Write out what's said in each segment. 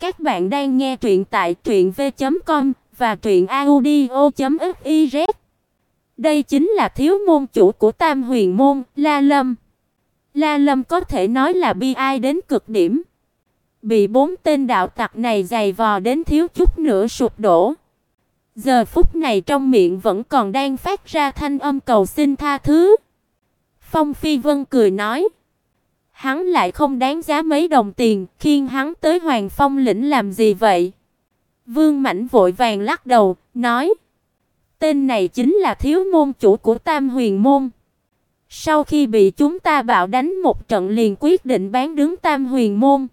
Các bạn đang nghe truyện tại truyệnv.com và truyệnaudio.fiz. Đây chính là thiếu môn chủ của Tam Huyền môn, La Lâm. La Lâm có thể nói là bi ai đến cực điểm. Bị bốn tên đạo tặc này giày vò đến thiếu chút nữa sụp đổ. Giờ phút này trong miệng vẫn còn đang phát ra thanh âm cầu xin tha thứ. Phong Phi Vân cười nói: Hắn lại không đáng giá mấy đồng tiền, khiêng hắn tới Hoàng Phong lĩnh làm gì vậy? Vương Mãnh vội vàng lắc đầu, nói: Tên này chính là thiếu môn chủ của Tam Huyền môn. Sau khi bị chúng ta bạo đánh một trận liền quyết định bán đứng Tam Huyền môn.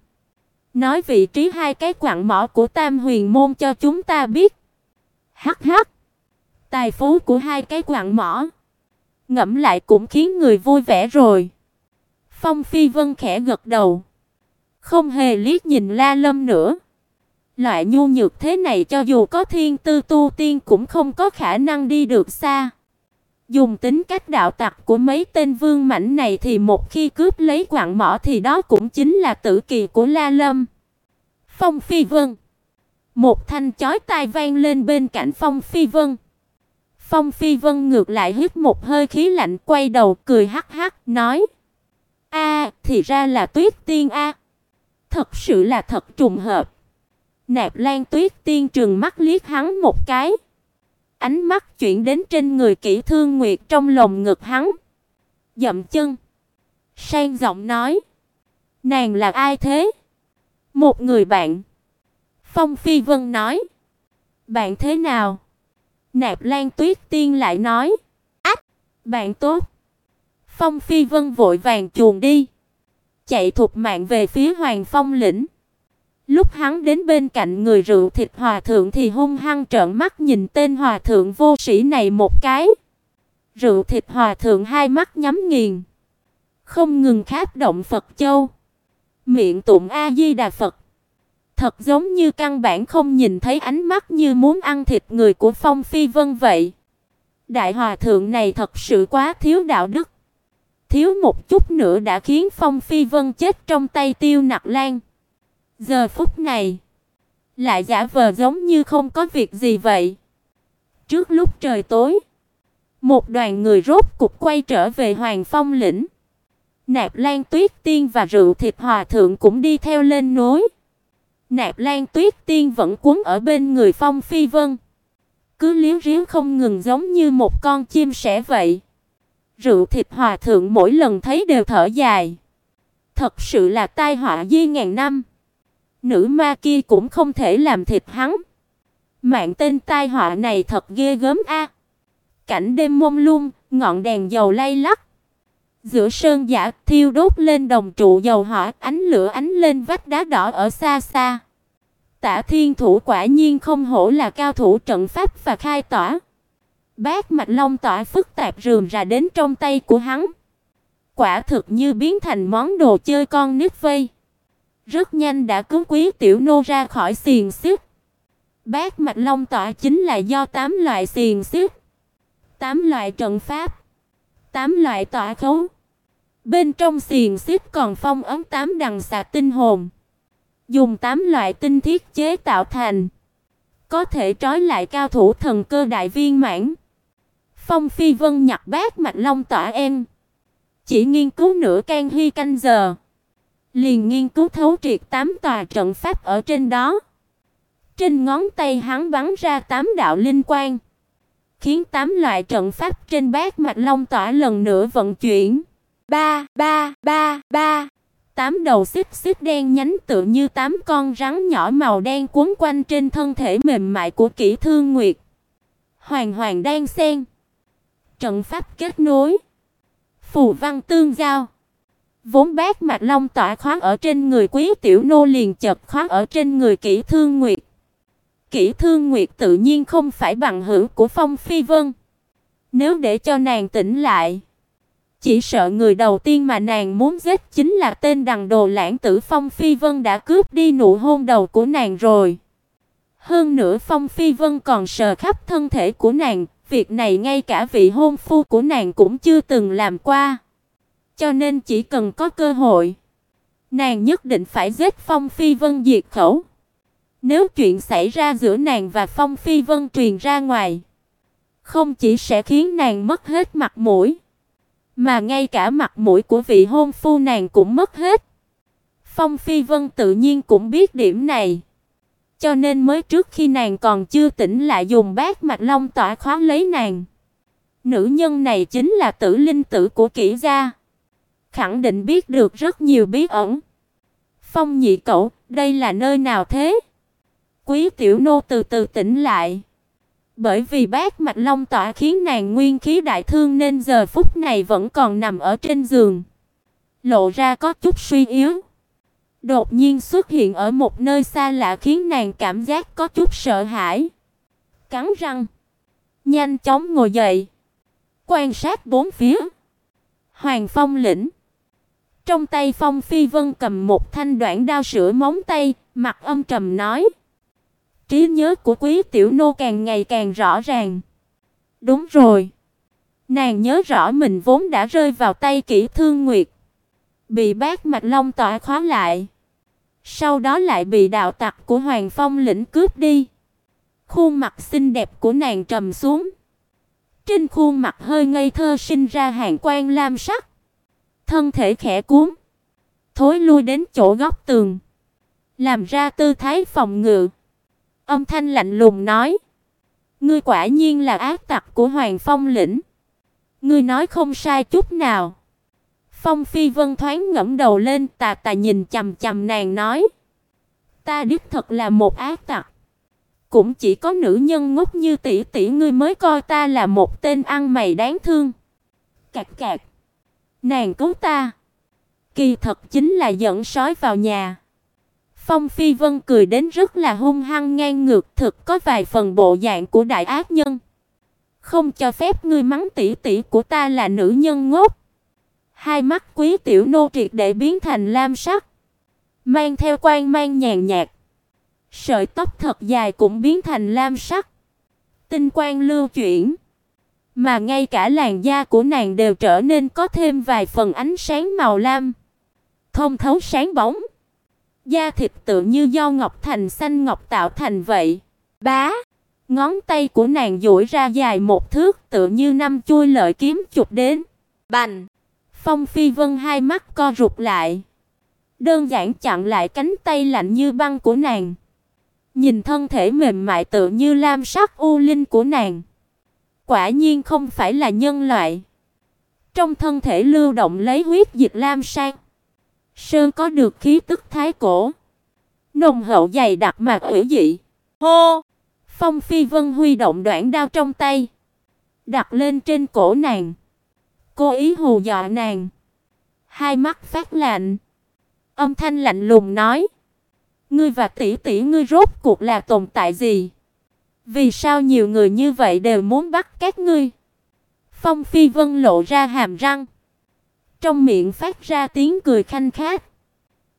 Nói vị trí hai cái quặng mỏ của Tam Huyền môn cho chúng ta biết. Hắc hắc. Tài phú của hai cái quặng mỏ, ngẫm lại cũng khiến người vui vẻ rồi. Phong Phi Vân khẽ gật đầu, không hề liếc nhìn La Lâm nữa. Loại nhu nhược thế này cho dù có thiên tư tu tiên cũng không có khả năng đi được xa. Dùng tính cách đạo tặc của mấy tên vương mãnh này thì một khi cướp lấy quặng mỏ thì đó cũng chính là tử kỳ của La Lâm. Phong Phi Vân. Một thanh chói tai vang lên bên cạnh Phong Phi Vân. Phong Phi Vân ngược lại hít một hơi khí lạnh, quay đầu cười hắc hắc nói: thì ra là Tuyết Tiên a. Thật sự là thật trùng hợp." Nạp Lan Tuyết Tiên trừng mắt liếc hắn một cái. Ánh mắt chuyển đến trên người Kỷ Thương Nguyệt trong lồng ngực hắn. Dậm chân, sang giọng nói: "Nàng là ai thế?" "Một người bạn." Phong Phi Vân nói: "Bạn thế nào?" Nạp Lan Tuyết Tiên lại nói: "Ách, bạn tốt." Phong Phi Vân vội vàng chuồn đi, chạy thục mạng về phía Hoàng Phong lĩnh. Lúc hắn đến bên cạnh người rượu thịt hòa thượng thì hung hăng trợn mắt nhìn tên hòa thượng vô sĩ này một cái. Rượu thịt hòa thượng hai mắt nhắm nghiền, không ngừng kháp động Phật châu, miệng tụng A Di Đà Phật. Thật giống như căn bản không nhìn thấy ánh mắt như muốn ăn thịt người của Phong Phi Vân vậy. Đại hòa thượng này thật sự quá thiếu đạo đức. Thiếu một chút nữa đã khiến Phong Phi Vân chết trong tay Tiêu Nặc Lan. Giờ phút này, lại giả vờ giống như không có việc gì vậy. Trước lúc trời tối, một đoàn người rốt cục quay trở về Hoàng Phong lĩnh. Nạp Lan Tuyết Tiên và rượu thịt hòa thượng cũng đi theo lên núi. Nạp Lan Tuyết Tiên vẫn cuốn ở bên người Phong Phi Vân, cứ liếu riếu không ngừng giống như một con chim sẻ vậy. Rượu thịt hòa thượng mỗi lần thấy đều thở dài. Thật sự là tai họa di ngàn năm. Nữ ma kia cũng không thể làm thịt hắn. Mạng tên tai họa này thật ghê gớm a. Cảnh đêm mông lung, ngọn đèn dầu lay lắc. Giữa sơn giả thiêu đốt lên đồng trụ dầu hỏa, ánh lửa ánh lên vách đá đỏ ở xa xa. Tả Thiên Thủ quả nhiên không hổ là cao thủ trận pháp và khai tỏa. Bát mạch long tỏa phức tạp rườm rà đến trong tay của hắn. Quả thực như biến thành món đồ chơi con nít vây. Rất nhanh đã cứu quý tiểu nô ra khỏi xiềng xích. Bát mạch long tỏa chính là do tám loại xiềng xích, tám loại trận pháp, tám loại tỏa khấu. Bên trong xiềng xích còn phong ấn tám đằng xà tinh hồn, dùng tám loại tinh thiết chế tạo thành, có thể trói lại cao thủ thần cơ đại viên mãn. Phong Phi Vân nhặt bát mạch long tỏa em, chỉ nghiên cứu nửa can huy canh giờ, liền nghiên cứu thấu triệt tám tòa trận pháp ở trên đó. Trên ngón tay hắn bắn ra tám đạo linh quang, khiến tám loại trận pháp trên bát mạch long tỏa lần nữa vận chuyển. Ba, ba, ba, ba. Tám đầu xích xích đen nhánh tựa như tám con rắn nhỏ màu đen quấn quanh trên thân thể mềm mại của kỹ Thương Nguyệt. Hoàng hoàng đang xen. Trận pháp kết nối. Phù văn tương giao. Vốn bát mạch long tỏa khoáng ở trên người Quý tiểu nô liền chợt khoáng ở trên người Kỷ Thương Nguyệt. Kỷ Thương Nguyệt tự nhiên không phải bằng hữu của Phong Phi Vân. Nếu để cho nàng tỉnh lại, chỉ sợ người đầu tiên mà nàng muốn giết chính là tên đằng đồ lãng tử Phong Phi Vân đã cướp đi nụ hôn đầu của nàng rồi. Hơn nữa Phong Phi Vân còn sờ khắp thân thể của nàng, việc này ngay cả vị hôn phu của nàng cũng chưa từng làm qua. Cho nên chỉ cần có cơ hội, nàng nhất định phải giết Phong Phi Vân diệt khẩu. Nếu chuyện xảy ra giữa nàng và Phong Phi Vân truyền ra ngoài, không chỉ sẽ khiến nàng mất hết mặt mũi, mà ngay cả mặt mũi của vị hôn phu nàng cũng mất hết. Phong Phi Vân tự nhiên cũng biết điểm này, cho nên mới trước khi nàng còn chưa tỉnh lại dùng bát mạch long tỏa khóa lấy nàng. Nữ nhân này chính là Tử Linh tử của Kỷ gia, khẳng định biết được rất nhiều bí ẩn. Phong nhị cậu, đây là nơi nào thế? Quý tiểu nô từ từ tỉnh lại. Bởi vì bát mạch long tỏa khiến nàng nguyên khí đại thương nên giờ phút này vẫn còn nằm ở trên giường, lộ ra có chút suy yếu. Đột nhiên xuất hiện ở một nơi xa lạ khiến nàng cảm giác có chút sợ hãi. Cắn răng, nhanh chóng ngồi dậy, quan sát bốn phía. Hoàng Phong lĩnh. Trong tay Phong Phi Vân cầm một thanh đoạn đao sửa móng tay, mặt âm trầm nói: Trí nhớ của Quý tiểu nô càng ngày càng rõ ràng. Đúng rồi. Nàng nhớ rõ mình vốn đã rơi vào tay Kỷ Thương Nguyệt, bị bác Mạch Long tỏa khóa lại. Sau đó lại bị đạo tặc của Hoàng Phong lĩnh cướp đi. Khuôn mặt xinh đẹp của nàng trầm xuống. Trên khuôn mặt hơi ngây thơ sinh ra hàn quang lam sắc. Thân thể khẽ cuốn, thối lui đến chỗ góc tường, làm ra tư thái phòng ngự. Âm thanh lạnh lùng nói: "Ngươi quả nhiên là ác tặc của Hoàng Phong lĩnh. Ngươi nói không sai chút nào." Phong Phi Vân thoáng ngẩng đầu lên, tà tà nhìn chằm chằm nàng nói: "Ta đích thật là một ác tặc. Cũng chỉ có nữ nhân ngốc như tỷ tỷ ngươi mới coi ta là một tên ăn mày đáng thương." Cạc cạc. Nàng cứu ta. Kỳ thật chính là dẫn sói vào nhà. Phong Phi Vân cười đến rất là hung hăng ngang ngược, thực có vài phần bộ dạng của đại ác nhân. Không cho phép ngươi mắng tỷ tỷ của ta là nữ nhân ngốc. Hai mắt quý tiểu nô triệt để biến thành lam sắc, mang theo quang mang nhàn nhạt. Sợi tóc thật dài cũng biến thành lam sắc. Tinh quang lưu chuyển, mà ngay cả làn da của nàng đều trở nên có thêm vài phần ánh sáng màu lam, thông thấu sáng bóng. Da thịt tự như do ngọc thành xanh ngọc tạo thành vậy. Bá, ngón tay của nàng duỗi ra dài một thước, tự như năm chui lợi kiếm chụp đến. Bành! Phong Phi Vân hai mắt co rụt lại, đơn giản chặn lại cánh tay lạnh như băng của nàng. Nhìn thân thể mềm mại tự như lam sắc u linh của nàng, quả nhiên không phải là nhân loại. Trong thân thể lưu động lấy huyết dịch lam sang. Sơn có được khí tức thái cổ, nồng hậu dày đặc mà ủy dị. Hô! Phong Phi Vân huy động đoạn đao trong tay, đặt lên trên cổ nàng. Cố ý hù dọa nàng. Hai mắt phát lạnh, âm thanh lạnh lùng nói: "Ngươi và tỷ tỷ ngươi rốt cuộc là tồn tại gì? Vì sao nhiều người như vậy đều muốn bắt các ngươi?" Phong Phi Vân lộ ra hàm răng, trong miệng phát ra tiếng cười khanh khách.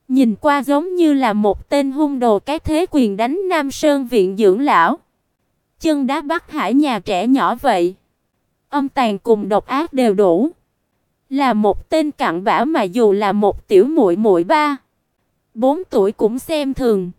Nhìn qua giống như là một tên hung đồ cái thế quyền đánh Nam Sơn viện dưỡng lão. Chân đá Bắc Hải nhà trẻ nhỏ vậy. Âm tàn cùng độc ác đều đủ. Là một tên cặn bã mà dù là một tiểu muội muội ba, bốn tuổi cũng xem thường.